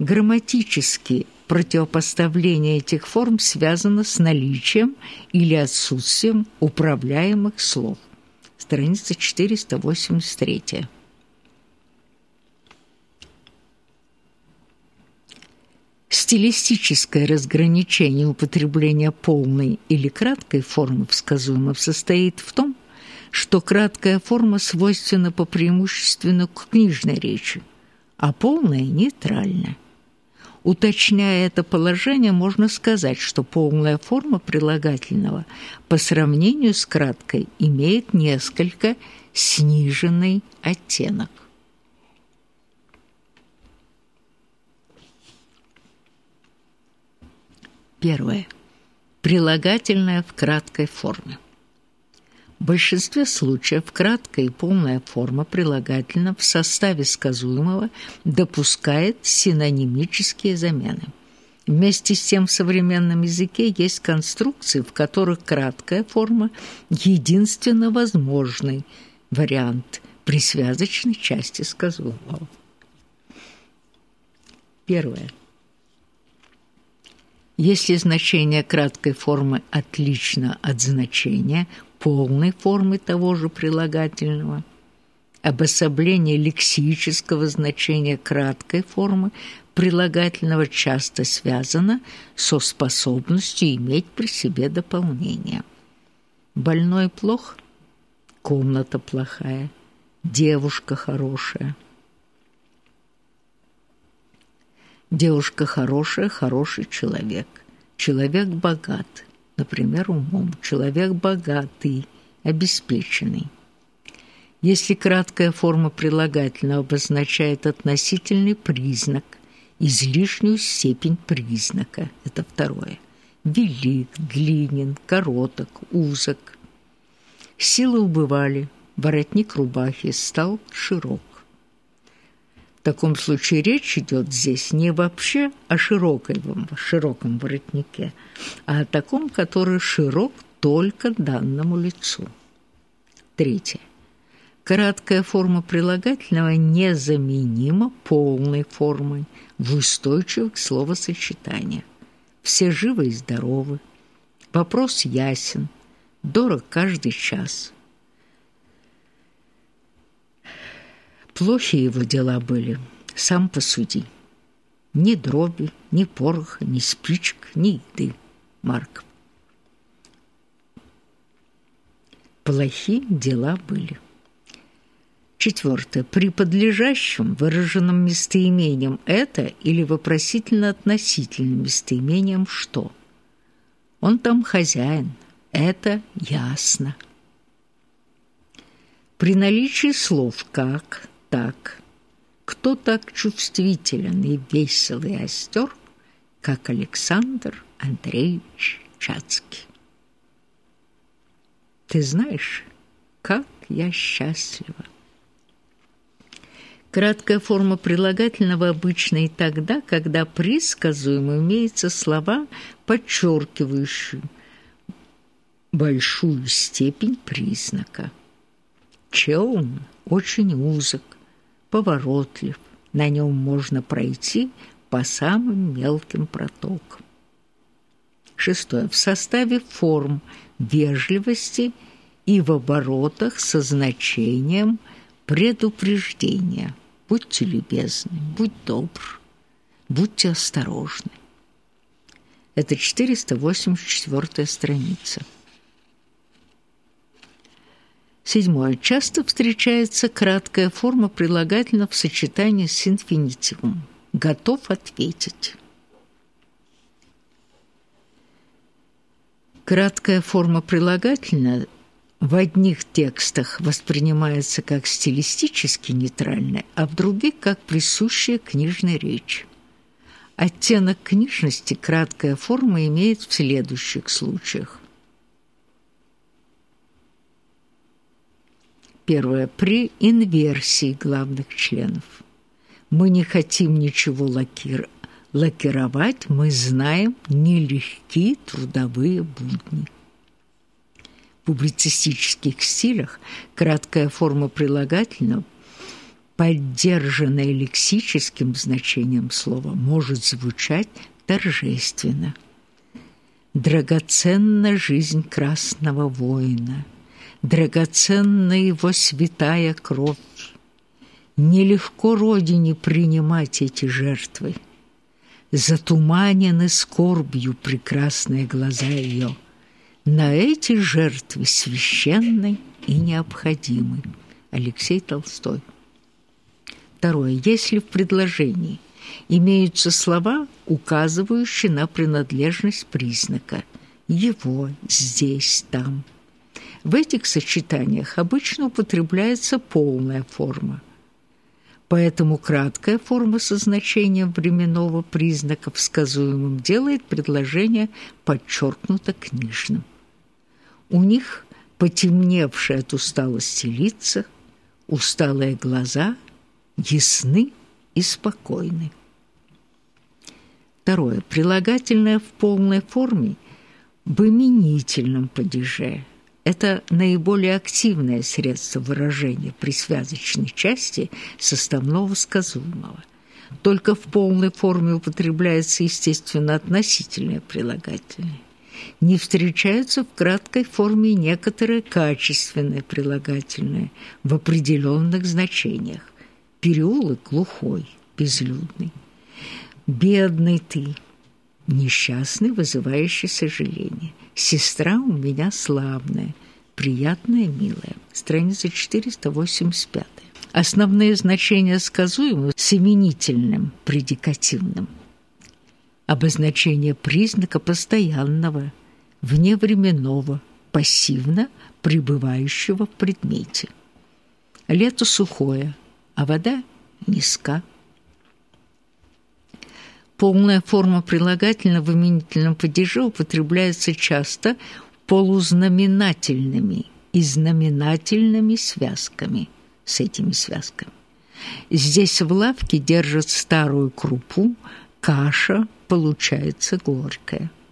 Грамматически противопоставление этих форм связано с наличием или отсутствием управляемых слов. Страница 483. Стилистическое разграничение употребления полной или краткой формы в сказуемом состоит в том, что краткая форма свойственна по преимущественно к книжной речи, а полная – нейтральна. Уточняя это положение, можно сказать, что полная форма прилагательного по сравнению с краткой имеет несколько сниженный оттенок. Первое. Прилагательное в краткой форме. В большинстве случаев краткая и полная форма прилагательного в составе сказуемого допускает синонимические замены. Вместе с тем в современном языке есть конструкции, в которых краткая форма – единственно возможный вариант при связочной части сказуемого. Первое. Если значение краткой формы отлично от значения полной формы того же прилагательного, обособление лексического значения краткой формы прилагательного часто связано со способностью иметь при себе дополнение. Больной плох, комната плохая, девушка хорошая. Девушка хорошая, хороший человек. Человек богат, например, умом. Человек богатый, обеспеченный. Если краткая форма прилагательного обозначает относительный признак, излишнюю степень признака – это второе. Велик, длинен, короток, узок. Силы убывали, воротник рубахи стал широк. В таком случае речь идет здесь не вообще о широком, широком воротнике, а о таком, который широк только данному лицу. Третье. Краткая форма прилагательного незаменима полной формой в устойчивых словосочетаниях. Все живы и здоровы. Вопрос ясен. Дорог каждый час. Плохи его дела были, сам посуди. Ни дроби, ни пороха, ни спичек, ни еды. Марк. Плохи дела были. Четвертое. При подлежащем выраженном местоимением «это» или вопросительно-относительным местоимением «что». Он там хозяин. Это ясно. При наличии слов «как», так. Кто так чувствителен и весел и остер, как Александр Андреевич Чацкий? Ты знаешь, как я счастлива. Краткая форма прилагательного обычна и тогда, когда при сказуемом имеются слова, подчеркивающие большую степень признака. Челн очень узок, поворотлив, на нем можно пройти по самым мелким протокам. Шестое. В составе форм вежливости и в оборотах со значением предупреждения. Будьте любезны, будь добр, будьте осторожны. Это 484 страница. Седьмое. Часто встречается краткая форма прилагательного в сочетании с инфинитивом. Готов ответить. Краткая форма прилагательного в одних текстах воспринимается как стилистически нейтральная, а в других – как присущая книжной речи. Оттенок книжности краткая форма имеет в следующих случаях. Первое. При инверсии главных членов. Мы не хотим ничего лакир... лакировать, мы знаем нелегкие трудовые будни. В публицистических стилях краткая форма прилагательного поддержанное лексическим значением слова, может звучать торжественно. Драгоценна жизнь красного воина, драгоценна его святая кровь. Нелегко родине принимать эти жертвы. Затуманены скорбью прекрасные глаза ее. На эти жертвы священны и необходимы. Алексей Толстой. Второе. Если в предложении имеются слова, указывающие на принадлежность признака «его», «здесь», «там». В этих сочетаниях обычно употребляется полная форма. Поэтому краткая форма со значением временного признака в сказуемом делает предложение подчеркнуто книжным. У них потемневшие от усталости лица, усталые глаза – ясны и спокойны. Второе. Прилагательное в полной форме в именительном падеже. Это наиболее активное средство выражения при связочной части составного сказуемого. Только в полной форме употребляется, естественно, относительное прилагательное. Не встречаются в краткой форме некоторые качественные прилагательные в определенных значениях переулок глухой, безлюдный. Бедный ты, несчастный, вызывающий сожаление. Сестра у меня славная, приятная, милая. Страница 485. Основные значения сказуемы с именительным предикативным. Обозначение признака постоянного, вневременного, пассивно пребывающего в предмете. Лето сухое – а вода низка. Полная форма прилагательного в именительном падеже употребляется часто полузнаменательными и знаменательными связками с этими связками. Здесь в лавке держат старую крупу, каша получается горькая –